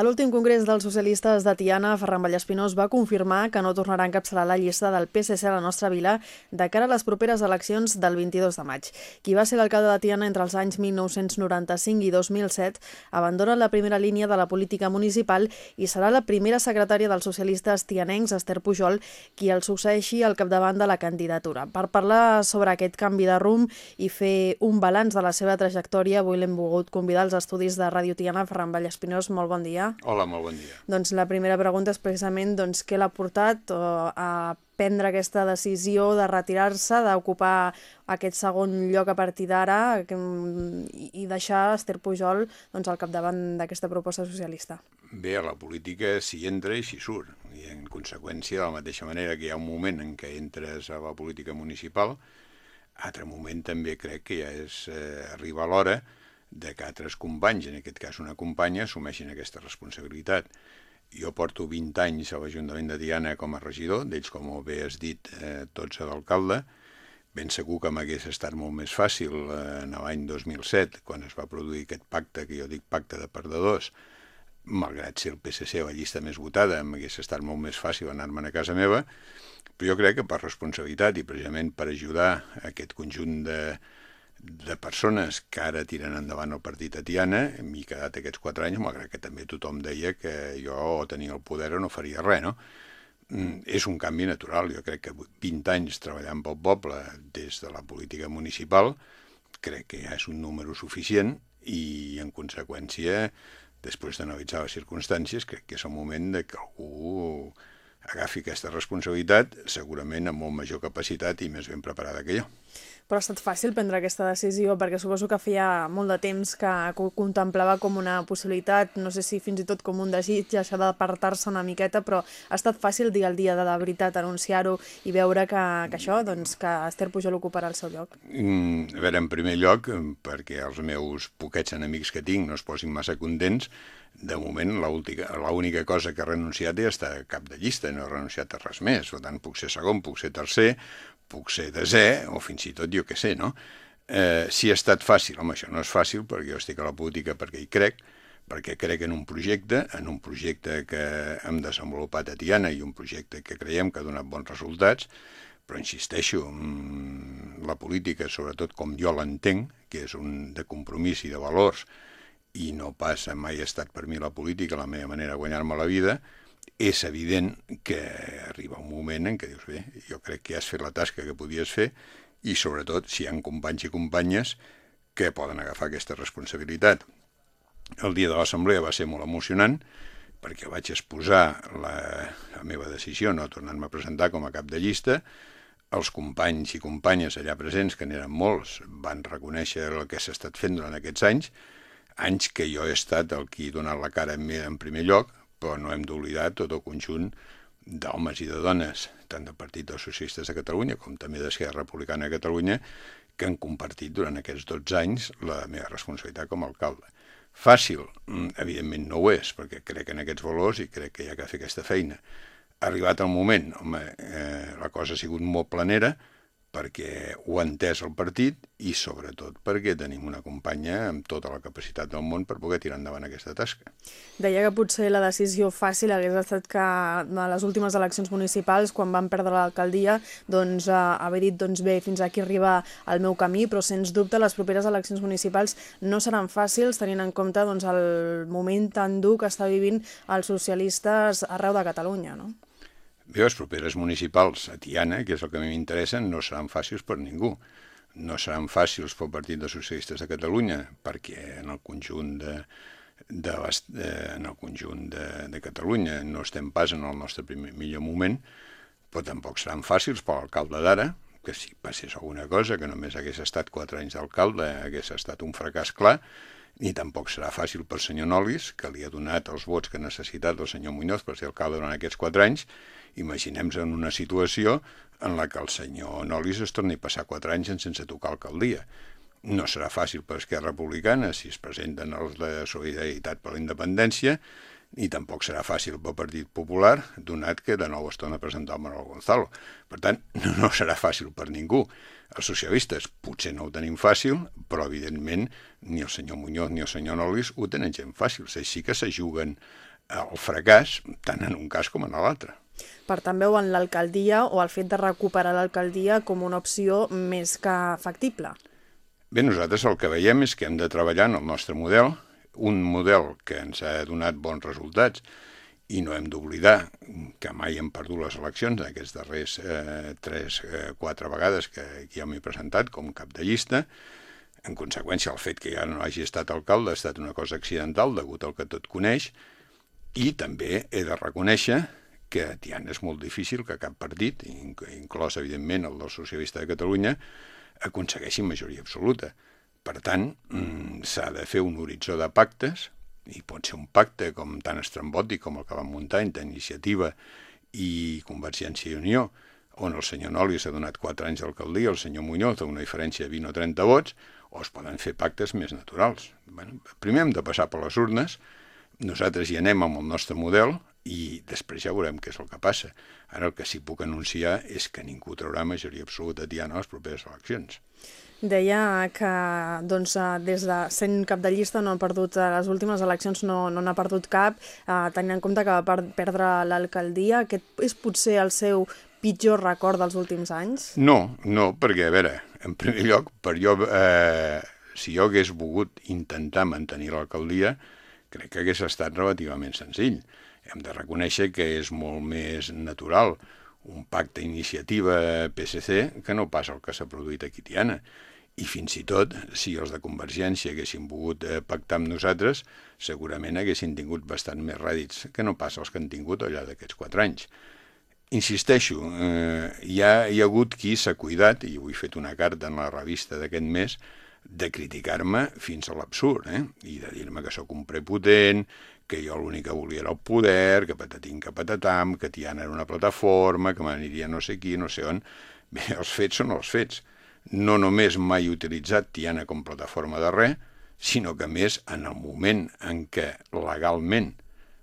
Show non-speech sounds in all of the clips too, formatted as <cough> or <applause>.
A l'últim congrés dels socialistes de Tiana, Ferran Vallespinós va confirmar que no tornarà a encapçalar la llista del PSC a la nostra vila de cara a les properes eleccions del 22 de maig. Qui va ser l'alcalde de Tiana entre els anys 1995 i 2007 abandona la primera línia de la política municipal i serà la primera secretària dels socialistes tianencs, Esther Pujol, qui el succeeixi al capdavant de la candidatura. Per parlar sobre aquest canvi de rumb i fer un balanç de la seva trajectòria, avui l'hem volgut convidar als estudis de Ràdio Tiana. Ferran Vallespinós, molt bon dia. Hola, molt bon dia. Doncs la primera pregunta és precisament doncs, què l'ha portat a prendre aquesta decisió de retirar-se, d'ocupar aquest segon lloc a partir d'ara i deixar Esther Pujol doncs, al capdavant d'aquesta proposta socialista. Bé, a la política s'hi entra i s'hi surt. I en conseqüència, de la mateixa manera que hi ha un moment en què entres a la política municipal, altre moment també crec que ja és eh, arriba l'hora de que altres companys, en aquest cas una companya, assumeixin aquesta responsabilitat. Jo porto 20 anys a l'Ajuntament de Diana com a regidor, d'ells, com bé has dit, eh, tots a d'alcalde. Ben segur que m'hagués estat molt més fàcil eh, en l'any 2007, quan es va produir aquest pacte, que jo dic pacte de perdedors, malgrat ser el PSC la llista més votada, m'hagués estat molt més fàcil anar-me'n a casa meva, però jo crec que per responsabilitat i precisament per ajudar aquest conjunt de, de persones que ara tiren endavant el partit a Tiana, m'he quedat aquests quatre anys, malgrat que també tothom deia que jo tenia el poder o no faria res, no? Mm, és un canvi natural, jo crec que 20 anys treballant pel poble des de la política municipal, crec que ja és un número suficient i, en conseqüència, després d'analitzar les circumstàncies, crec que és el moment de que algú agafi aquesta responsabilitat, segurament amb molt major capacitat i més ben preparada que jo. Però ha estat fàcil prendre aquesta decisió, perquè suposo que feia molt de temps que ho contemplava com una possibilitat, no sé si fins i tot com un desig, això d'apartar-se una miqueta, però ha estat fàcil dir el dia de la veritat, anunciar-ho i veure que, que això, doncs, que Esther Pujol ocuparà el seu lloc. Mm, a veure, en primer lloc, perquè els meus poquets enemics que tinc no es posin massa contents, de moment l'única cosa que ha renunciat és estar cap de llista, no ha renunciat a res més. Per tant, puc ser segon, puc ser tercer, puc ser desè, o fins i tot jo que sé, no? Eh, si ha estat fàcil, home, això no és fàcil, perquè jo estic a la política perquè hi crec, perquè crec en un projecte, en un projecte que hem desenvolupat a Tiana i un projecte que creiem que ha donat bons resultats, però insisteixo, mm, la política, sobretot com jo l'entenc, que és un de compromís i de valors, i no passa, mai ha estat per mi la política la meva manera de guanyar-me la vida, és evident que arriba un moment en què dius, bé, jo crec que has fet la tasca que podies fer i sobretot si hi ha companys i companyes que poden agafar aquesta responsabilitat. El dia de l'assemblea va ser molt emocionant perquè vaig exposar la, la meva decisió, no tornant-me a presentar com a cap de llista, els companys i companyes allà presents, que n'eren molts, van reconèixer el que s'ha estat fent durant aquests anys, anys que jo he estat el qui ha donat la cara en primer lloc, però no hem d'oblidar tot el conjunt d'homes i de dones, tant del Partit dels Socialistes de Catalunya com també d'Esquerra Republicana de Catalunya, que han compartit durant aquests 12 anys la meva responsabilitat com a alcalde. Fàcil? Mm, evidentment no ho és, perquè crec en aquests valors i crec que hi ha que fer aquesta feina. Ha arribat el moment, home, eh, la cosa ha sigut molt planera, perquè ho ha entès el partit i sobretot perquè tenim una companya amb tota la capacitat del món per poder tirar endavant aquesta tasca. Deia que potser la decisió fàcil hagués estat que a les últimes eleccions municipals, quan van perdre l'alcaldia, doncs eh, haver dit doncs bé, fins aquí arriba el meu camí, però sens dubte les properes eleccions municipals no seran fàcils tenint en compte doncs, el moment tan dur que està vivint els socialistes arreu de Catalunya, no? Bé, les properes municipals a Tiana, que és el que a mi m'interessa, no seran fàcils per ningú. No seran fàcils pel Partit dels Socialistes de Catalunya, perquè en el conjunt de, de, de en el conjunt de, de Catalunya no estem pas en el nostre primer, millor moment, però tampoc seran fàcils per l'alcalde d'ara, que si passés alguna cosa, que només hagués estat quatre anys d'alcalde, hagués estat un fracàs clar, ni tampoc serà fàcil per senyor Nolis, que li ha donat els vots que ha necessitat el senyor Muñoz per ser alcalde durant aquests quatre anys, Imaginem-nos en una situació en la que el senyor Nolis es torni a passar quatre anys sense tocar alcaldia. No serà fàcil per Esquerra Republicana si es presenten els de Solidaritat per la Independència, ni tampoc serà fàcil pel Partit Popular, donat que de nou es torna a presentar el Manuel Gonzalo. Per tant, <laughs> no serà fàcil per ningú. Els socialistes potser no ho tenim fàcil, però evidentment ni el senyor Muñoz ni el senyor Nolis ho tenen gent fàcil. Així que se juguen el fracàs tant en un cas com en l'altre. Per tant, veuen l'alcaldia o el fet de recuperar l'alcaldia com una opció més que factible? Bé, nosaltres el que veiem és que hem de treballar en el nostre model, un model que ens ha donat bons resultats, i no hem d'oblidar que mai hem perdut les eleccions d'aquests darrers eh, 3-4 eh, vegades que ja m'he presentat com cap de llista. En conseqüència, el fet que ja no hagi estat alcalde ha estat una cosa accidental, degut al que tot coneix, i també he de reconèixer que Tiana és molt difícil que cap partit, inclòs evidentment el del Socialista de Catalunya, aconsegueixi majoria absoluta. Per tant, mm, s'ha de fer un horitzó de pactes, i pot ser un pacte com tan estrambòtic com el que van muntar entre Iniciativa i Convergència i Unió, on el senyor Noli s'ha donat 4 anys d'alcaldia, el senyor Muñoz una diferència de 20 o 30 vots, o es poden fer pactes més naturals. Bueno, primer hem de passar per les urnes, nosaltres hi anem amb el nostre model i després ja veurem què és el que passa. Ara el que sí puc anunciar és que ningú traurà majoria absoluta Tiana a les properes eleccions. Deia que doncs, eh, des de sent cap de llista no ha perdut eh, les últimes eleccions, no n'ha no perdut cap, eh, tenint en compte que va perdre l'alcaldia. Aquest és potser el seu pitjor record dels últims anys? No, no, perquè, a veure, en primer lloc, per jo, eh, si jo hagués volgut intentar mantenir l'alcaldia, crec que hagués estat relativament senzill. Hem de reconèixer que és molt més natural un pacte iniciativa PSC que no passa el que s'ha produït a Quitiana i fins i tot, si els de Convergència haguessin volgut eh, pactar amb nosaltres, segurament haguessin tingut bastant més rèdits que no pas els que han tingut al llarg d'aquests quatre anys. Insisteixo, eh, hi, ha, hi ha hagut qui s'ha cuidat, i avui he fet una carta en la revista d'aquest mes, de criticar-me fins a l'absurd, eh? i de dir-me que sóc un prepotent, que jo l'únic que volia era el poder, que patatim que patatam, que Tiana era una plataforma, que m'aniria no sé qui, no sé on... Bé, els fets són els fets no només mai utilitzat Tiana com plataforma de res, sinó que més en el moment en què legalment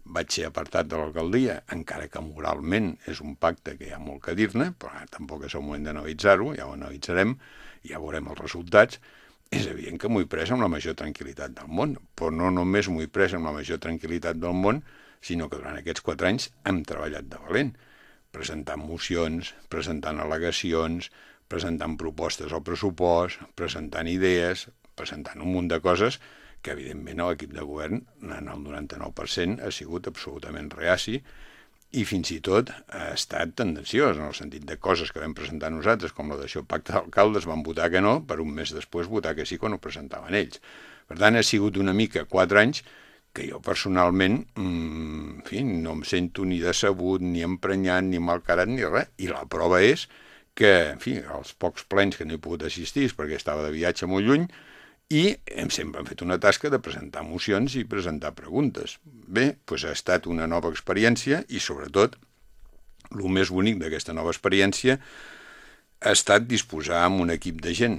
vaig ser apartat de l'alcaldia, encara que moralment és un pacte que hi ha molt que dir-ne, però tampoc és el moment d'analitzar-ho, ja ho analitzarem, ja veurem els resultats, és evident que m'ho he pres amb la major tranquil·litat del món, però no només m'ho he pres amb la major tranquil·litat del món, sinó que durant aquests quatre anys hem treballat de valent, presentant mocions, presentant al·legacions, presentant propostes al pressupost, presentant idees, presentant un munt de coses que, evidentment, l'equip de govern, en el 99%, ha sigut absolutament reaci i fins i tot ha estat tendenciós, en el sentit de coses que vam presentar nosaltres, com la d'això pacte d'alcaldes, van votar que no, per un mes després votar que sí quan ho presentaven ells. Per tant, ha sigut una mica quatre anys que jo personalment, mmm, en fi, no em sento ni decebut, ni emprenyat, ni malcarat, ni res, i la prova és que que, en fi, els pocs plens que no he pogut assistir perquè estava de viatge molt lluny, i hem sempre hem fet una tasca de presentar mocions i presentar preguntes. Bé, doncs ha estat una nova experiència i, sobretot, el més bonic d'aquesta nova experiència ha estat disposar amb un equip de gent,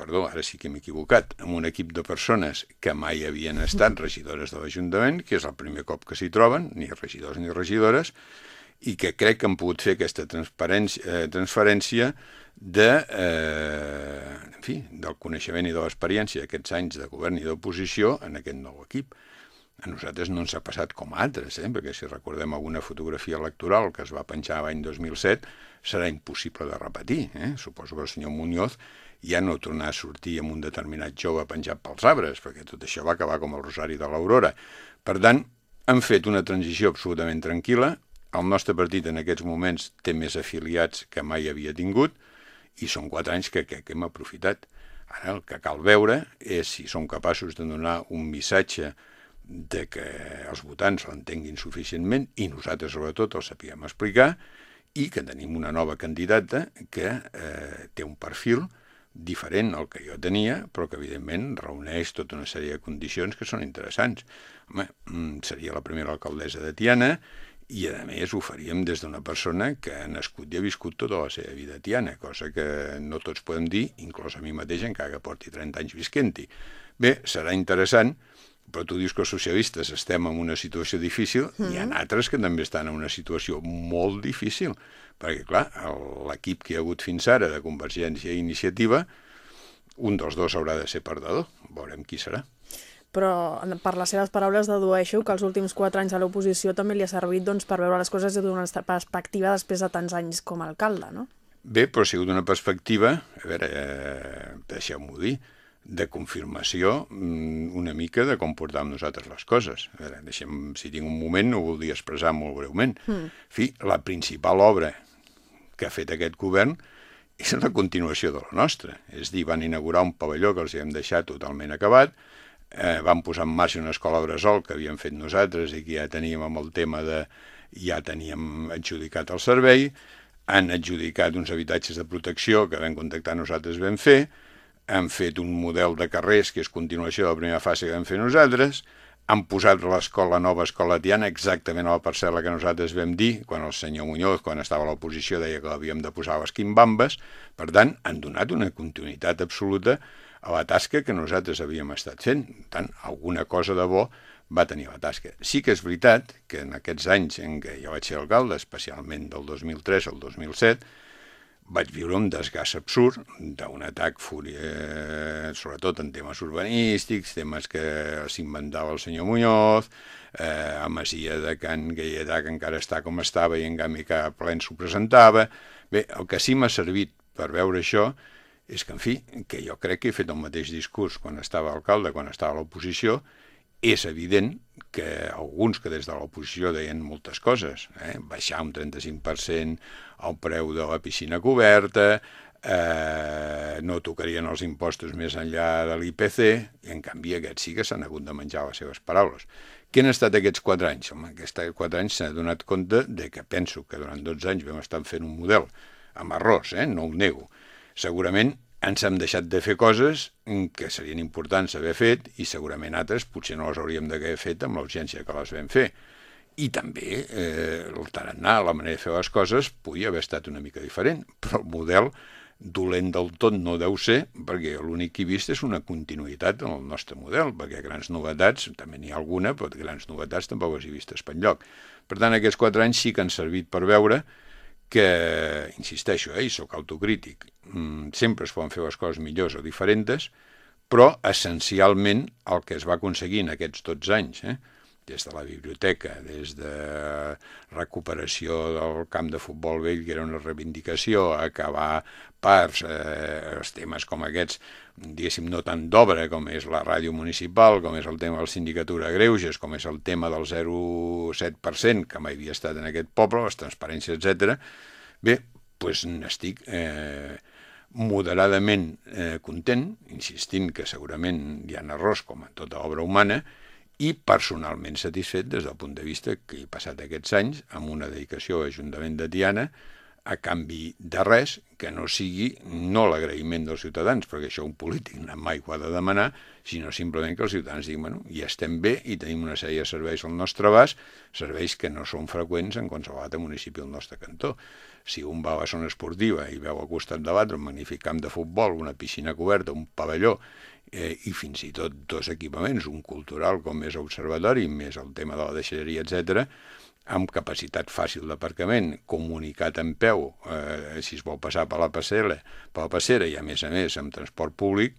perdó, ara sí que m'he equivocat, amb un equip de persones que mai havien estat regidores de l'Ajuntament, que és el primer cop que s'hi troben, ni regidors ni regidores, i que crec que han pogut fer aquesta eh, transferència de, eh, en fi, del coneixement i de l'experiència d'aquests anys de govern i d'oposició en aquest nou equip. A nosaltres no ens ha passat com a altres, eh? perquè si recordem alguna fotografia electoral que es va penjar l'any 2007, serà impossible de repetir. Eh? Suposo que el senyor Muñoz ja no tornar a sortir amb un determinat jove penjat pels arbres, perquè tot això va acabar com el Rosari de l'Aurora. Per tant, han fet una transició absolutament tranquil·la, el nostre partit en aquests moments té més afiliats que mai havia tingut i són quatre anys que crec que hem aprofitat. Ara el que cal veure és si som capaços de donar un missatge de que els votants l'entenguin suficientment i nosaltres sobretot el sapiguem explicar i que tenim una nova candidata que eh, té un perfil diferent al que jo tenia, però que evidentment reuneix tota una sèrie de condicions que són interessants. Home, mm, seria la primera alcaldessa de Tiana, i a més ho faríem des d'una persona que ha nascut i ha viscut tota la seva vida tiana, cosa que no tots podem dir, inclòs a mi mateix, encara que porti 30 anys visquent-hi. Bé, serà interessant, però tu dius que els socialistes estem en una situació difícil, mm. hi ha altres que també estan en una situació molt difícil, perquè, clar, l'equip que hi ha hagut fins ara de Convergència i Iniciativa, un dels dos haurà de ser perdedor, veurem qui serà. Però per les seves paraules dedueixo que els últims quatre anys a l'oposició també li ha servit doncs, per veure les coses des d'una perspectiva després de tants anys com a alcalde, no? Bé, però ha sigut una perspectiva, a veure, eh, deixeu-m'ho dir, de confirmació mm, una mica de com portàvem nosaltres les coses. A veure, deixem, si tinc un moment, ho voldria expressar molt breument. Mm. En fi, la principal obra que ha fet aquest govern és la continuació de la nostra. És dir, van inaugurar un pavelló que els hem deixat totalment acabat, eh, van posar en marxa una escola bressol que havíem fet nosaltres i que ja teníem amb el tema de... ja teníem adjudicat el servei, han adjudicat uns habitatges de protecció que vam contactar nosaltres vam fer, han fet un model de carrers que és continuació de la primera fase que vam fer nosaltres, han posat l'escola, la nova escola Tiana exactament a la parcel·la que nosaltres vam dir, quan el senyor Muñoz, quan estava a l'oposició, deia que l'havíem de posar a les quimbambes. Per tant, han donat una continuïtat absoluta a la tasca que nosaltres havíem estat fent. Tant, alguna cosa de bo va tenir la tasca. Sí que és veritat que en aquests anys en què jo vaig ser alcalde, especialment del 2003 al 2007, vaig viure un desgast absurd d'un atac fúria, sobretot en temes urbanístics, temes que s'inventava el senyor Muñoz, eh, a Masia de Can Gaietà, que encara està com estava i en canvi que plen s'ho presentava. Bé, el que sí m'ha servit per veure això és que, en fi, que jo crec que he fet el mateix discurs quan estava alcalde, quan estava a l'oposició, és evident que alguns que des de l'oposició deien moltes coses, eh? baixar un 35% el preu de la piscina coberta, eh, no tocarien els impostos més enllà de l'IPC, i en canvi aquests sí que s'han hagut de menjar les seves paraules. Què han estat aquests quatre anys? Home, aquests quatre anys s'ha donat compte de que penso que durant 12 anys vam estar fent un model amb errors, eh? no ho nego, segurament ens hem deixat de fer coses que serien importants haver fet i segurament altres potser no les hauríem d'haver fet amb l'urgència que les vam fer. I també eh, el tarannà, la manera de fer les coses, podia haver estat una mica diferent, però el model dolent del tot no deu ser, perquè l'únic que he vist és una continuïtat en el nostre model, perquè grans novetats, també n'hi ha alguna, però grans novetats tampoc les he vistes per lloc. Per tant, aquests quatre anys sí que han servit per veure que, insisteixo, eh, i sóc autocrític, mm, sempre es poden fer les coses millors o diferents, però essencialment el que es va aconseguir en aquests 12 anys, eh, des de la biblioteca, des de recuperació del camp de futbol vell, que era una reivindicació, acabar parts, eh, els temes com aquests, diguéssim, no tant d'obra, com és la ràdio municipal, com és el tema de la sindicatura greuges, com és el tema del 0,7%, que mai havia estat en aquest poble, les transparències, etc. Bé, doncs n'estic eh, moderadament eh, content, insistint que segurament hi ha errors, com en tota obra humana, i personalment satisfet des del punt de vista que he passat aquests anys amb una dedicació a l'Ajuntament de Tiana a canvi de res que no sigui no l'agraïment dels ciutadans, perquè això un polític <laughs> mai ho ha de demanar, sinó simplement que els ciutadans diguin, bueno, ja estem bé i tenim una sèrie de serveis al nostre abast, serveis que no són freqüents en qualsevol altre municipi del nostre cantó. Si un va a la zona esportiva i veu al costat de l'altre un magnífic camp de futbol, una piscina coberta, un pavelló, eh, i fins i tot dos equipaments, un cultural com és l'observatori, més el tema de la deixalleria, etc, amb capacitat fàcil d'aparcament, comunicat en peu, eh, si es vol passar per la passera, per la passera i a més a més amb transport públic,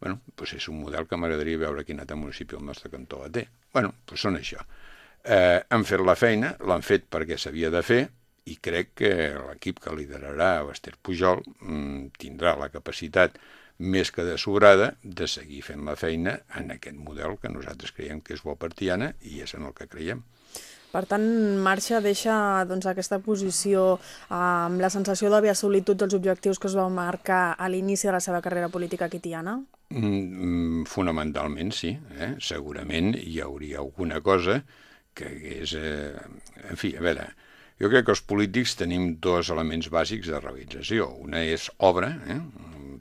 bueno, doncs és un model que m'agradaria veure quin altre municipi del nostre cantó la té. bueno, doncs són això. Eh, han fet la feina, l'han fet perquè s'havia de fer, i crec que l'equip que liderarà Esther Pujol mm, tindrà la capacitat més que de sobrada, de seguir fent la feina en aquest model que nosaltres creiem que és bo per Tiana i és en el que creiem. Per tant, Marxa deixa doncs, aquesta posició eh, amb la sensació d'haver assolit tots els objectius que es va marcar a l'inici de la seva carrera política aquí Tiana? Mm, mm, fonamentalment, sí. Eh? Segurament hi hauria alguna cosa que és... Eh, en fi, a veure, jo crec que els polítics tenim dos elements bàsics de realització. Una és obra, eh?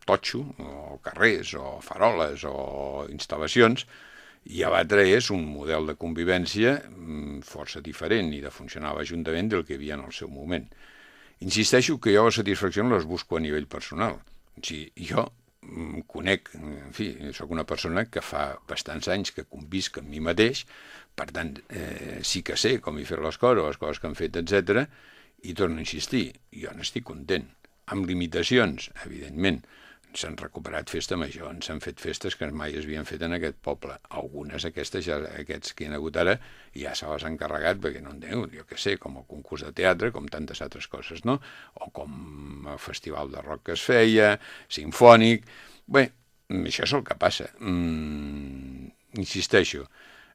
totxo, o carrers, o faroles, o instal·lacions, i l'altre és un model de convivència mm, força diferent i de funcionar a l'Ajuntament del que hi havia en el seu moment. Insisteixo que jo les satisfaccions les busco a nivell personal. Sigui, jo mm, conec, en fi, sóc una persona que fa bastants anys que convisc amb mi mateix, per tant, eh, sí que sé com he fet les coses, les coses que han fet, etc. i torno a insistir, jo n'estic content, amb limitacions, evidentment, s'han recuperat festa major, s'han fet festes que mai es havien fet en aquest poble. Algunes aquestes, ja, aquests que hi ha hagut ara, ja se les han encarregat perquè no en teniu, jo què sé, com el concurs de teatre, com tantes altres coses, no? O com el festival de rock que es feia, sinfònic... Bé, això és el que passa. Mm, insisteixo,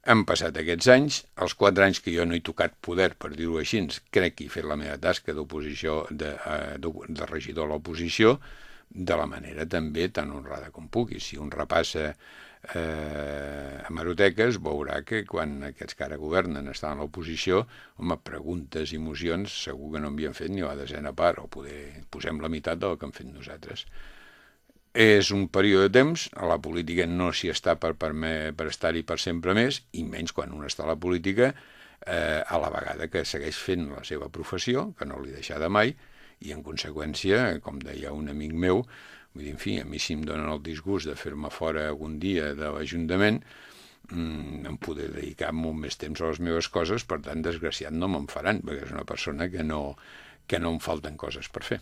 han passat aquests anys, els quatre anys que jo no he tocat poder, per dir-ho així, crec que he fet la meva tasca d'oposició, de, eh, de, de regidor a l'oposició, de la manera també tan honrada com pugui. Si un repassa eh, a Maroteques veurà que quan aquests que ara governen estan a l'oposició, home, preguntes i mocions segur que no havien fet ni la desena part, o poder posem la meitat del que hem fet nosaltres. És un període de temps, a la política no s'hi està per, per, per estar-hi per sempre més, i menys quan un està a la política, eh, a la vegada que segueix fent la seva professió, que no li deixa de mai, i en conseqüència, com deia un amic meu, vull dir, en fi, a mi si em donen el disgust de fer-me fora algun dia de l'Ajuntament, mmm, em poder dedicar molt més temps a les meves coses, per tant, desgraciat no me'n faran, perquè és una persona que no, que no em falten coses per fer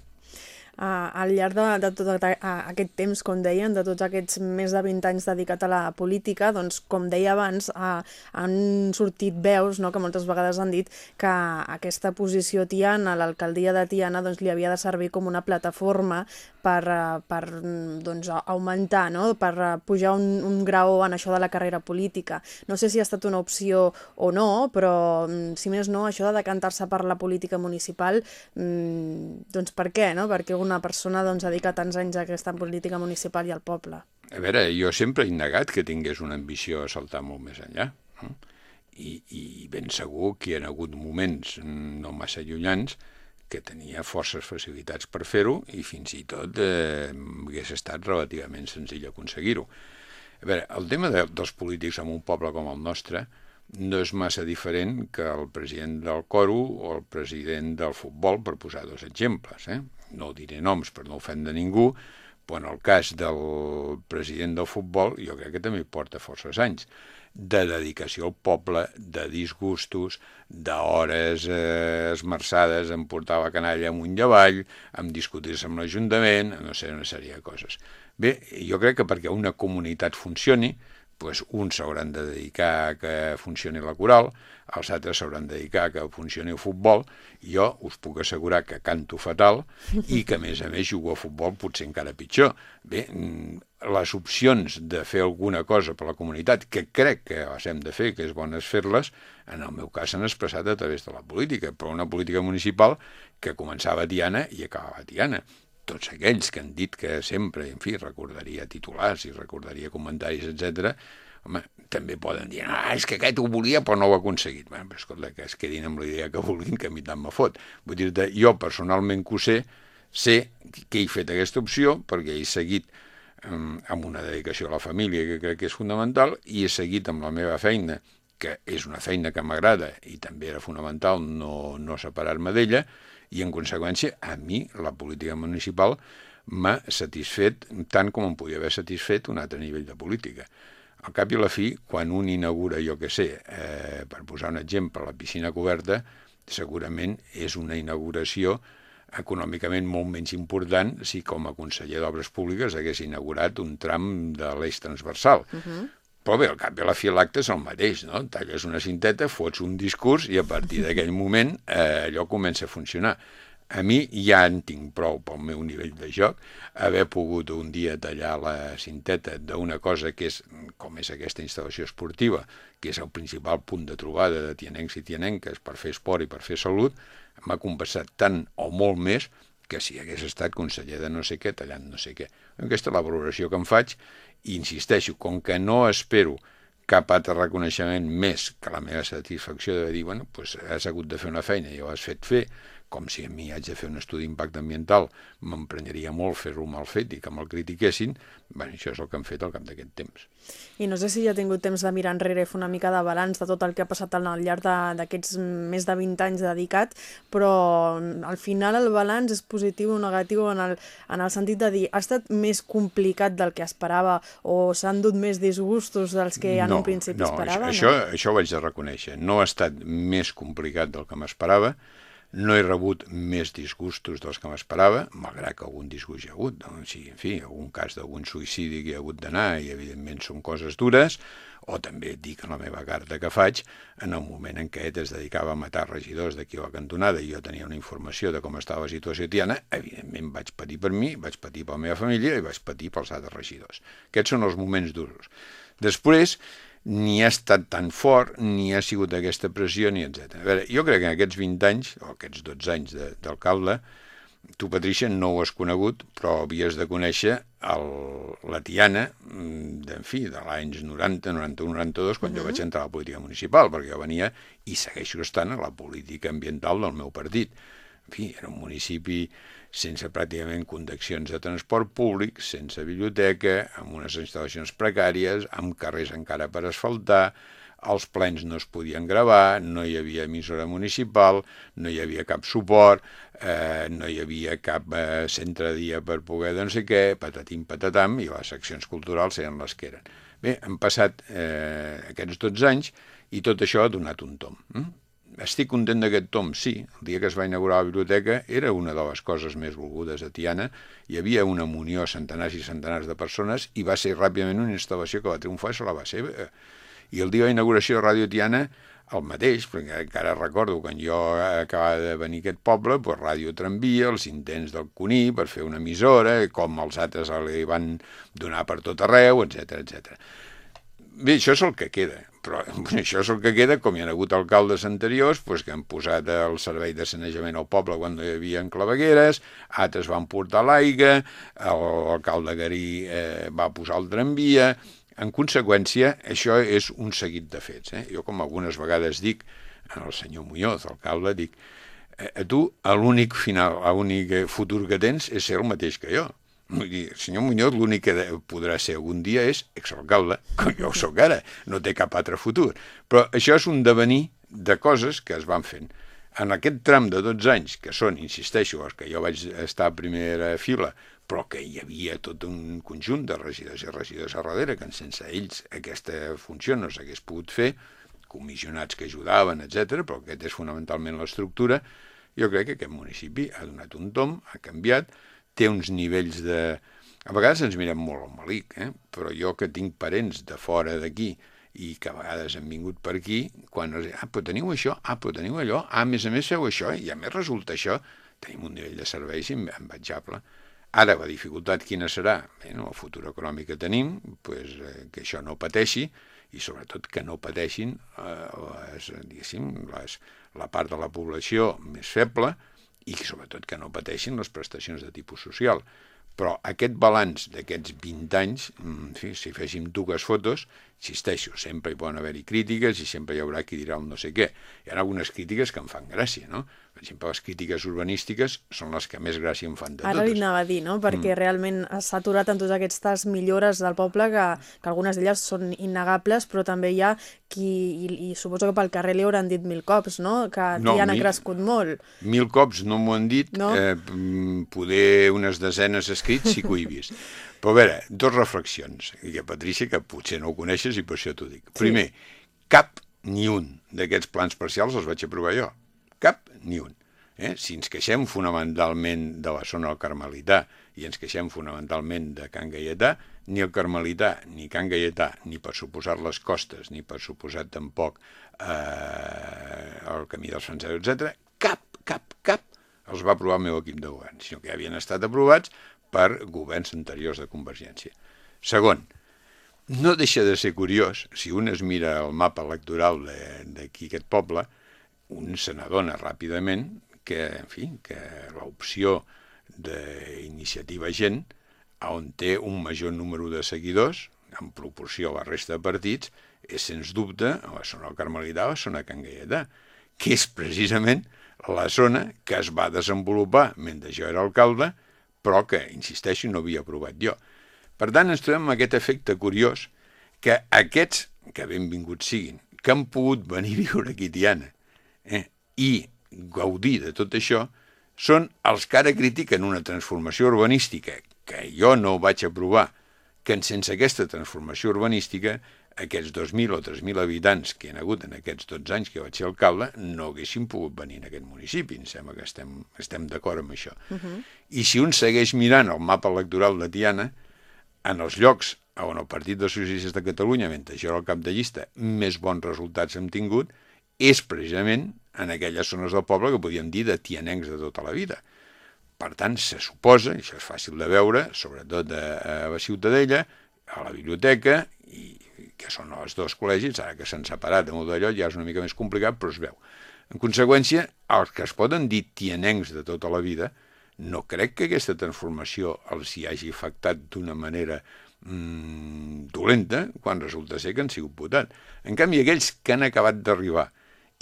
al llarg de, de tot aquest temps, com deien, de tots aquests més de 20 anys dedicat a la política, doncs, com deia abans, uh, han sortit veus no, que moltes vegades han dit que aquesta posició Tiana, l'alcaldia de Tiana, doncs, li havia de servir com una plataforma per, uh, per doncs, augmentar, no? per uh, pujar un, un grau en això de la carrera política. No sé si ha estat una opció o no, però mm, si més no, això de decantar-se per la política municipal, mmm, doncs per què? No? Perquè una persona doncs, dedica tants anys a aquesta política municipal i al poble. A veure, jo sempre he negat que tingués una ambició a saltar molt més enllà. No? I, I ben segur que hi ha hagut moments no massa llunyans que tenia forces facilitats per fer-ho i fins i tot eh, hagués estat relativament senzill aconseguir-ho. A veure, el tema de, dels polítics en un poble com el nostre no és massa diferent que el president del coro o el president del futbol, per posar dos exemples. Eh? No diré noms per no ofendre ningú, però en el cas del president del futbol jo crec que també porta forces anys de dedicació al poble, de disgustos, d'hores eh, esmerçades en portar la canalla amunt i avall, en discutir-se amb l'Ajuntament, no sé, una sèrie de coses. Bé, jo crec que perquè una comunitat funcioni, pues, uns s'hauran de dedicar a que funcioni la coral, els altres s'hauran de dedicar a que funcioni el futbol, jo us puc assegurar que canto fatal i que, a més a més, jugo a futbol potser encara pitjor. Bé, mm, les opcions de fer alguna cosa per la comunitat, que crec que les hem de fer, que és bones fer-les, en el meu cas s'han expressat a través de la política, però una política municipal que començava a Tiana i acabava a Tiana tots aquells que han dit que sempre, en fi, recordaria titulars i recordaria comentaris, etc. home, també poden dir, ah, és que aquest ho volia però no ho ha aconseguit. Bé, però escolta, que es quedin amb la idea que vulguin, que a mi tant me fot. Vull dir jo personalment que ho sé, sé que he fet aquesta opció perquè he seguit um, amb una dedicació a la família que crec que és fonamental i he seguit amb la meva feina que és una feina que m'agrada i també era fonamental no, no separar-me d'ella, i en conseqüència a mi la política municipal m'ha satisfet tant com em podia haver satisfet un altre nivell de política. Al cap i a la fi, quan un inaugura, jo que sé, eh, per posar un exemple, la piscina coberta, segurament és una inauguració econòmicament molt menys important si com a conseller d'Obres Públiques hagués inaugurat un tram de l'eix transversal. Uh -huh. Però bé, al cap i a la fi l'acte és el mateix, no? Talles una cinteta, fots un discurs i a partir d'aquell moment eh, allò comença a funcionar. A mi ja en tinc prou pel meu nivell de joc haver pogut un dia tallar la cinteta d'una cosa que és, com és aquesta instal·lació esportiva, que és el principal punt de trobada de tianencs i tianenques per fer esport i per fer salut, m'ha compensat tant o molt més que si hagués estat conseller de no sé què, tallant no sé què. Aquesta és la valoració que em faig i insisteixo, com que no espero cap altre reconeixement més que la meva satisfacció de dir, bueno, pues has hagut de fer una feina i ho has fet fer, com si a mi haig de fer un estudi d'impacte ambiental, m'emprenyeria molt fer-lo mal fet i que me'l critiquessin, bueno, això és el que han fet al cap d'aquest temps. I no sé si ja ha tingut temps de mirar enrere fer una mica de balanç de tot el que ha passat al llarg d'aquests més de 20 anys dedicat, però al final el balanç és positiu o negatiu en el, en el sentit de dir ha estat més complicat del que esperava o s'han dut més disgustos dels que en no, un principi no, esperava? Això, no, això ho haig de reconèixer. No ha estat més complicat del que m'esperava, no he rebut més disgustos dels que m'esperava, malgrat que algun disgust hi ha hagut. No? O sigui, en fi, algun cas d'algun suïcidi que hi ha hagut d'anar i evidentment són coses dures, o també dic en la meva carta que faig, en el moment en què es dedicava a matar regidors d'aquí a la cantonada i jo tenia una informació de com estava la situació tiana, evidentment vaig patir per mi, vaig patir per la meva família i vaig patir pels altres regidors. Aquests són els moments durs. Després, ni ha estat tan fort, ni ha sigut aquesta pressió, ni etc. A veure, jo crec que en aquests 20 anys, o aquests 12 anys d'alcalde, tu, Patricia, no ho has conegut, però havies de conèixer el, la Tiana, mm, en fi, de l'anys 90, 91, 92, quan uh -huh. jo vaig entrar a la política municipal, perquè jo venia i segueixo estant a la política ambiental del meu partit. Fi, era un municipi sense pràcticament connexions de transport públic, sense biblioteca, amb unes instal·lacions precàries, amb carrers encara per asfaltar, els plens no es podien gravar, no hi havia emissora municipal, no hi havia cap suport, eh, no hi havia cap eh, centre dia per poder de no sé què, patatim patatam, i les seccions culturals eren les que eren. Bé, han passat eh, aquests 12 anys i tot això ha donat un tom. Hm? Estic content d'aquest tom, sí. El dia que es va inaugurar la biblioteca era una de les coses més volgudes de Tiana. Hi havia una munió centenars i centenars de persones i va ser ràpidament una instal·lació que va triomfar se la va ser. I el dia de inauguració de Ràdio Tiana el mateix, perquè encara recordo quan jo acabava de venir a aquest poble, pues, Ràdio Tramvia, els intents del Cuní per fer una emissora, com els altres li van donar per tot arreu, etc etc. Bé, això és el que queda però <laughs> això és el que queda, com hi ha hagut alcaldes anteriors pues, que han posat el servei de sanejament al poble quan no hi havia clavegueres, altres van portar l'aigua, l'alcalde Garí eh, va posar el tramvia... En conseqüència, això és un seguit de fets. Eh? Jo, com algunes vegades dic, al senyor Muñoz, alcalde, dic, eh, a tu l'únic final, l'únic futur que tens és ser el mateix que jo. Vull dir, el senyor Muñoz l'únic que podrà ser algun dia és exalcalde, com jo ho soc ara, no té cap altre futur. Però això és un devenir de coses que es van fent. En aquest tram de 12 anys, que són, insisteixo, els que jo vaig estar a primera fila, però que hi havia tot un conjunt de regidors i regidors a darrere, que sense ells aquesta funció no s'hagués pogut fer, comissionats que ajudaven, etc. però aquest és fonamentalment l'estructura, jo crec que aquest municipi ha donat un tom, ha canviat, té uns nivells de... A vegades ens mirem molt al malic, eh? però jo que tinc parents de fora d'aquí i que a vegades han vingut per aquí, quan els ah, però teniu això, ah, però teniu allò, ah, a més a més feu això, i a més resulta això, tenim un nivell de serveis envetjable. Ara, la dificultat quina serà? Bé, no, el futur econòmic que tenim, pues, eh, que això no pateixi, i sobretot que no pateixin eh, les, les, la part de la població més feble, i sobretot que no pateixin les prestacions de tipus social. Però aquest balanç d'aquests 20 anys, en fi, si féssim dues fotos, insisteixo, sempre hi poden haver-hi crítiques i sempre hi haurà qui dirà el no sé què. Hi ha algunes crítiques que em fan gràcia, no? Per exemple, les crítiques urbanístiques són les que més gràcia em fan de Ara totes. Ara li anava a dir, no? Perquè mm. realment s'ha aturat en totes aquestes millores del poble que, que algunes d'elles són innegables, però també hi ha qui, i, i suposo que pel carrer li hauran dit mil cops, no? Que no, han mil, crescut molt. Mil cops no m'ho han dit, no? eh, poder unes desenes escrits sí que ho he vist. Però a veure, dos reflexions, i que Patrícia, que potser no ho coneixes i per això t'ho dic. Primer, sí. cap ni un d'aquests plans parcials els vaig aprovar jo cap ni un. Eh? Si ens queixem fonamentalment de la zona del Carmelità i ens queixem fonamentalment de Can Gaietà, ni el Carmelità ni Can Gaietà, ni per suposar les costes, ni per suposar tampoc eh, el camí dels francesos, etc, cap, cap, cap els va aprovar el meu equip de govern, sinó que havien estat aprovats per governs anteriors de Convergència. Segon, no deixa de ser curiós, si un es mira el mapa electoral d'aquí aquest poble, un se n'adona ràpidament que, en fi, que l'opció d'iniciativa gent, on té un major número de seguidors, en proporció a la resta de partits, és sens dubte a la zona del Carmelità a la zona Can Gaietà, que és precisament la zona que es va desenvolupar mentre jo era alcalde, però que, insisteixo, no havia aprovat jo. Per tant, ens trobem amb aquest efecte curiós que aquests, que benvinguts siguin, que han pogut venir a viure aquí Tiana, eh, i gaudir de tot això són els que ara critiquen una transformació urbanística que jo no vaig aprovar, que sense aquesta transformació urbanística aquests 2.000 o 3.000 habitants que hi ha hagut en aquests 12 anys que vaig ser alcalde no haguessin pogut venir en aquest municipi. Em sembla que estem, estem d'acord amb això. Uh -huh. I si un segueix mirant el mapa electoral de Tiana, en els llocs on el Partit dels Socialistes de Catalunya, mentre jo era el cap de llista, més bons resultats hem tingut, és precisament en aquelles zones del poble que podíem dir de tianencs de tota la vida. Per tant, se suposa, això és fàcil de veure, sobretot a, a la Ciutadella, a la biblioteca i, que són els dos col·legis, ara que s'han separat de d'allò ja és una mica més complicat, però es veu. En conseqüència, els que es poden dir tianencs de tota la vida, no crec que aquesta transformació els hi hagi afectat d'una manera mmm, dolenta quan resulta ser que han sigut votat. En canvi, aquells que han acabat d'arribar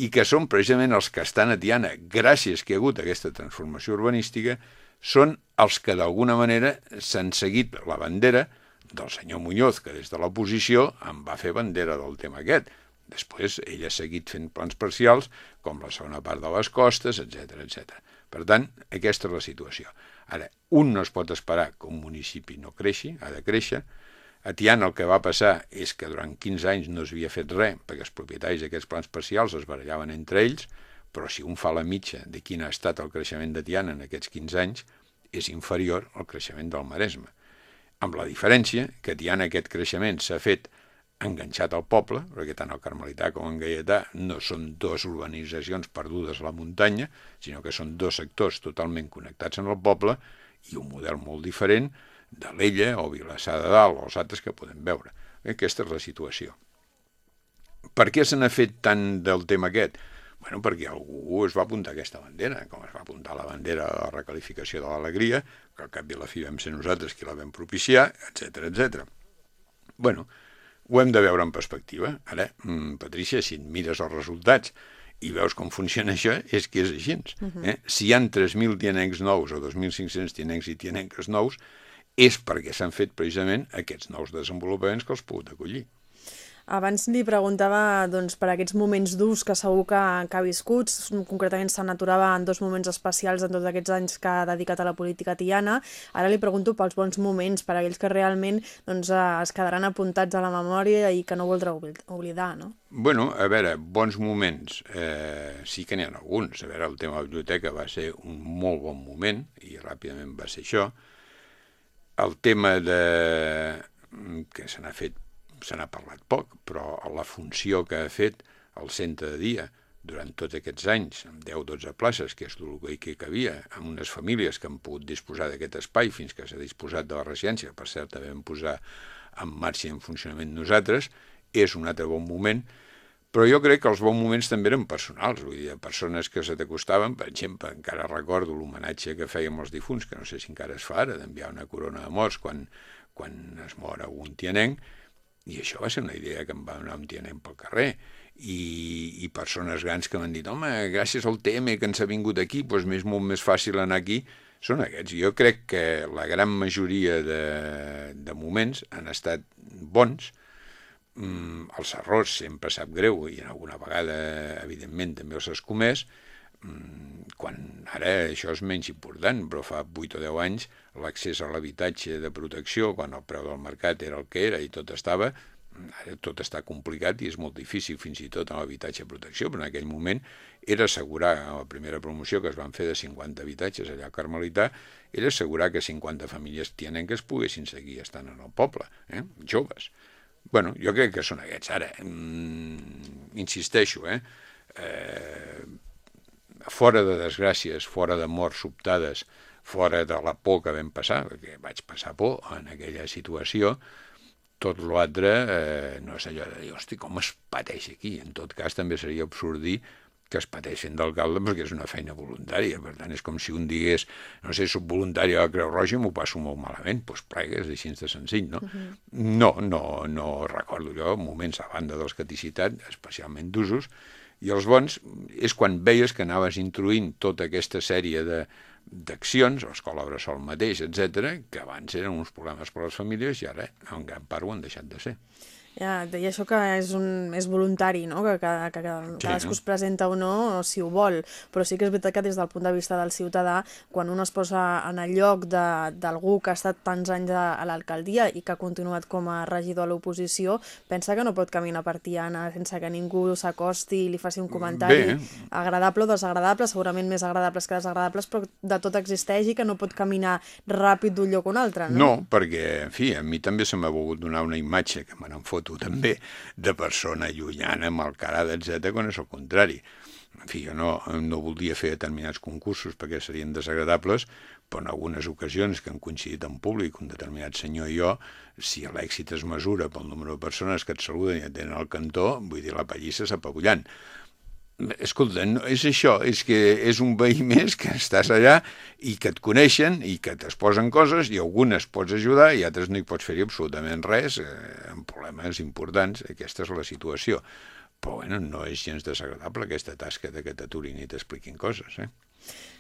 i que són precisament els que estan a Tiana gràcies que hi ha hagut aquesta transformació urbanística, són els que d'alguna manera s'han seguit la bandera del senyor Muñoz, que des de l'oposició em va fer bandera del tema aquest. Després ell ha seguit fent plans parcials, com la segona part de les costes, etc etc. Per tant, aquesta és la situació. Ara, un no es pot esperar que un municipi no creixi, ha de créixer. A Tiana el que va passar és que durant 15 anys no s'havia fet res, perquè els propietaris d'aquests plans parcials es barallaven entre ells, però si un fa la mitja de quin ha estat el creixement de Tiana en aquests 15 anys, és inferior al creixement del Maresme. Amb la diferència que Tiana aquest creixement s'ha fet enganxat al poble, perquè tant el Carmelità com en Gaietà no són dues urbanitzacions perdudes a la muntanya, sinó que són dos sectors totalment connectats amb el poble i un model molt diferent de l'Ella o Vilassar de Dalt o els altres que podem veure. Aquesta és la situació. Per què se n'ha fet tant del tema aquest? Bueno, perquè algú es va apuntar aquesta bandera, com es va apuntar la bandera de la recalificació de l'alegria, que al cap i a la fi vam ser nosaltres qui la vam propiciar, etc etc. Bueno, ho hem de veure en perspectiva. Ara, mm, Patricia, si et mires els resultats i veus com funciona això, és que és així. Uh -huh. eh? Si hi han 3.000 tianencs nous o 2.500 tianencs i tianenques nous, és perquè s'han fet precisament aquests nous desenvolupaments que els pogut acollir. Abans li preguntava doncs, per aquests moments durs que segur que, que ha viscut, concretament se n'aturava en dos moments especials en tots aquests anys que ha dedicat a la política tiana. Ara li pregunto pels bons moments, per aquells que realment doncs, eh, es quedaran apuntats a la memòria i que no voldrà oblidar, no? Bueno, a veure, bons moments, eh, sí que n'hi ha alguns. A veure, el tema de la biblioteca va ser un molt bon moment, i ràpidament va ser això. El tema de que se n'ha fet se n'ha parlat poc, però la funció que ha fet el centre de dia durant tots aquests anys, amb 10-12 places, que és el que hi havia, amb unes famílies que han pogut disposar d'aquest espai fins que s'ha disposat de la residència, per cert, també vam posar en marxa i en funcionament nosaltres, és un altre bon moment, però jo crec que els bons moments també eren personals, vull dir, persones que se t'acostaven, per exemple, encara recordo l'homenatge que fèiem als difunts, que no sé si encara es fa ara, d'enviar una corona de morts quan, quan es mor algun tianenc, i això va ser una idea que em va donar un tianent pel carrer. I, i persones grans que m'han dit, home, gràcies al TM que ens ha vingut aquí, doncs m'és molt més fàcil anar aquí, són aquests. Jo crec que la gran majoria de, de moments han estat bons, mm, els errors sempre sap greu i en alguna vegada, evidentment, també els has comès, mm, quan ara això és menys important, però fa 8 o 10 anys l'accés a l'habitatge de protecció, quan el preu del mercat era el que era i tot estava, ara tot està complicat i és molt difícil fins i tot en l'habitatge de protecció, però en aquell moment era assegurar, a la primera promoció que es van fer de 50 habitatges allà a Carmelità, era assegurar que 50 famílies tianenques poguessin seguir estant en el poble, eh? joves. Bueno, jo crec que són aquests. Ara, mm, insisteixo, eh? eh fora de desgràcies, fora de morts sobtades, fora de la por que vam passar, perquè vaig passar por en aquella situació, tot l'altre eh, no és allò de dir, hosti, com es pateix aquí? En tot cas, també seria absurd dir que es pateixen d'alcalde perquè és una feina voluntària. Per tant, és com si un digués, no sé, soc voluntari a la Creu Roja i m'ho passo molt malament. Doncs pues plegues, així de senzill, no? Uh -huh. No, no, no recordo jo moments a banda de l'escaticitat, especialment d'usos, i els bons és quan veies que anaves introduint tota aquesta sèrie de d'accions, l'escola Bressol mateix, etc, que abans eren uns problemes per les famílies i ara en gran part ho han deixat de ser. Ja, deia això que és, un, és voluntari, no? que, que, que, que sí, cadascú no? es presenta o no si ho vol, però sí que és veritat que des del punt de vista del ciutadà, quan un es posa en el lloc d'algú que ha estat tants anys a, a l'alcaldia i que ha continuat com a regidor a l'oposició, pensa que no pot caminar per Tiana sense que ningú s'acosti i li faci un comentari Bé. agradable o desagradable, segurament més agradables que desagradables, però de tot existeix i que no pot caminar ràpid d'un lloc a un altre, no? No, perquè, en fi, a mi també se m'ha volgut donar una imatge que me n'han fot tu també, de persona llunyana, malcarada, etc quan és el contrari. En fi, jo no, no voldria fer determinats concursos perquè serien desagradables, però en algunes ocasions que han coincidit en públic, un determinat senyor i jo, si l'èxit es mesura pel número de persones que et saluden i et tenen al cantó, vull dir, la pallissa s'apagullant. Escolta, no, és això, és que és un veí <laughs> més que estàs allà i que et coneixen i que t'exposen coses i algunes pots ajudar i altres no hi pots fer-hi absolutament res, eh, amb problemes importants, aquesta és la situació. Però bueno, no és gens desagradable aquesta tasca de que t'aturin i t'expliquin coses, eh?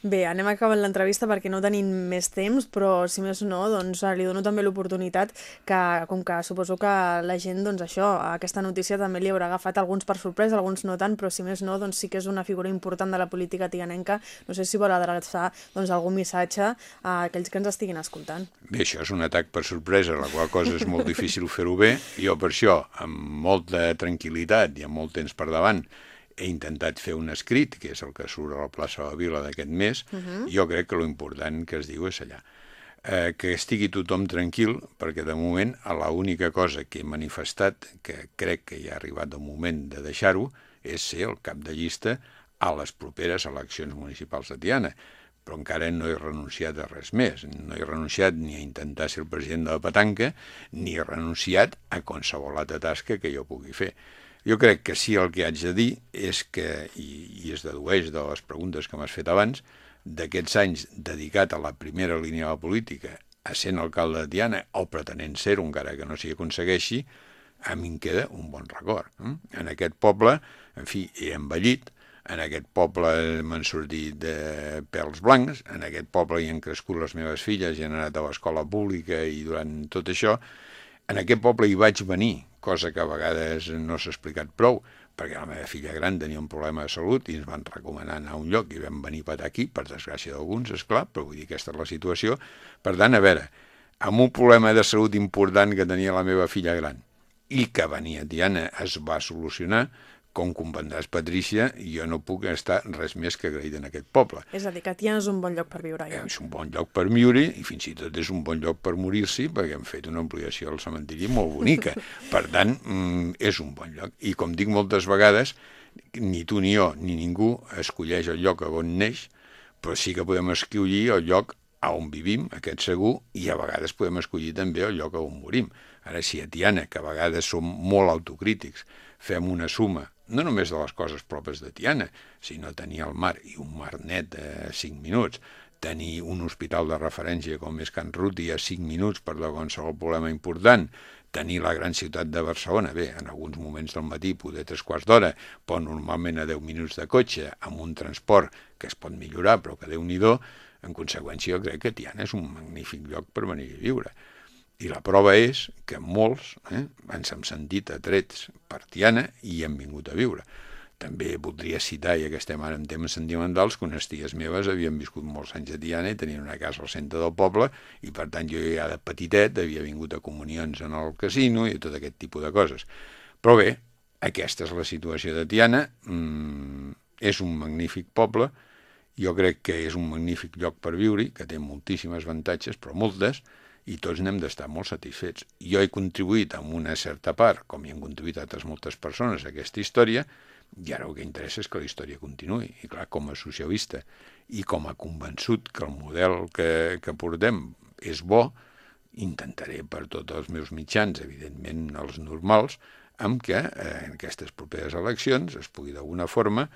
Bé, anem acabant l'entrevista perquè no tenim més temps, però si més no, doncs li dono també l'oportunitat que, com que suposo que la gent, doncs això, aquesta notícia també li haurà agafat alguns per sorpresa, alguns no tant, però si més no, doncs sí que és una figura important de la política tianenca. No sé si vol adreçar doncs, algun missatge a aquells que ens estiguin escoltant. Bé, això és un atac per sorpresa, la qual cosa és molt difícil fer-ho bé. Jo per això, amb molta tranquil·litat i amb molt temps per davant, he intentat fer un escrit, que és el que surt a la plaça de la Vila d'aquest mes, uh -huh. jo crec que lo important que es diu és allà. Eh, que estigui tothom tranquil, perquè de moment a la única cosa que he manifestat, que crec que ja ha arribat el moment de deixar-ho, és ser el cap de llista a les properes eleccions municipals de Tiana però encara no he renunciat a res més. No he renunciat ni a intentar ser el president de la petanca, ni he renunciat a qualsevol altra tasca que jo pugui fer. Jo crec que sí el que haig de dir és que, i, i es dedueix de les preguntes que m'has fet abans, d'aquests anys dedicat a la primera línia de la política, a sent alcalde de Tiana, o pretenent ser-ho encara que no s'hi aconsegueixi, a mi em queda un bon record. Eh? En aquest poble, en fi, he envellit, en aquest poble m'han sortit de pèls blancs, en aquest poble hi han crescut les meves filles i han anat a l'escola pública i durant tot això, en aquest poble hi vaig venir cosa que a vegades no s'ha explicat prou, perquè la meva filla gran tenia un problema de salut i ens van recomanar anar a un lloc i vam venir per aquí, per desgràcia d'alguns, és clar, però vull dir, aquesta és la situació. Per tant, a veure, amb un problema de salut important que tenia la meva filla gran i que venia Diana es va solucionar, com comprendràs, Patrícia, jo no puc estar res més que agraït en aquest poble. És a dir, que Tiana és un bon lloc per viure. Ja. És un bon lloc per viure i fins i tot és un bon lloc per morir-s'hi perquè hem fet una ampliació al cementiri molt bonica. per tant, mm, és un bon lloc. I com dic moltes vegades, ni tu ni jo ni ningú escolleix el lloc on neix, però sí que podem escollir el lloc a on vivim, aquest segur, i a vegades podem escollir també el lloc on morim. Ara, si a Tiana, que a vegades som molt autocrítics, fem una suma no només de les coses propes de Tiana, sinó tenir el mar i un mar net a 5 minuts, tenir un hospital de referència com és Can Ruti a 5 minuts per de qualsevol problema important, tenir la gran ciutat de Barcelona, bé, en alguns moments del matí poder tres quarts d'hora, però normalment a 10 minuts de cotxe, amb un transport que es pot millorar, però que déu nhi en conseqüència jo crec que Tiana és un magnífic lloc per venir a viure. I la prova és que molts eh, ens hem sentit atrets per Tiana i hem vingut a viure. També voldria citar, ja que estem ara en temes sentimentals, que unes ties meves havien viscut molts anys a Tiana i tenien una casa al centre del poble i per tant jo ja de petitet havia vingut a comunions en el casino i tot aquest tipus de coses. Però bé, aquesta és la situació de Tiana, mm, és un magnífic poble, jo crec que és un magnífic lloc per viure que té moltíssimes avantatges, però moltes, i tots n'hem d'estar molt satisfets. Jo he contribuït amb una certa part, com hi han contribuït altres moltes persones, a aquesta història, i ara el que interessa és que la història continuï. I clar, com a socialista i com a convençut que el model que, que portem és bo, intentaré per tots els meus mitjans, evidentment els normals, amb que eh, en aquestes properes eleccions es pugui d'alguna forma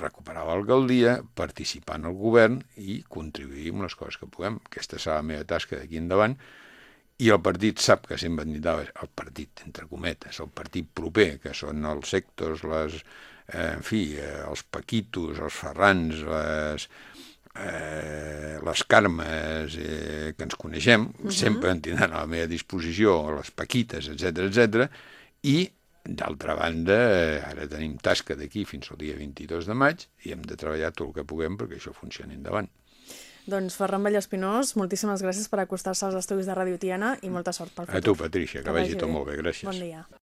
recuperar l'alcaldia, participar en el govern i contribuir amb les coses que puguem. Aquesta serà la meva tasca d'aquí endavant i el partit sap que sempre en dit el partit, entre cometes, el partit proper, que són els sectors, les, eh, en fi, eh, els paquitos, els ferrans, les, eh, les carmes eh, que ens coneixem, uh -huh. sempre en tindran a la meva disposició les paquites, etc etc I, d'altra banda, ara tenim tasca d'aquí fins al dia 22 de maig i hem de treballar tot el que puguem perquè això funcioni endavant. Doncs Ferran Vallespinós, moltíssimes gràcies per acostar-se als estudis de Ràdio Tiana i molta sort pel futur. A tu, Patricia, que, que vagi tot bé. molt bé. Gràcies. Bon dia.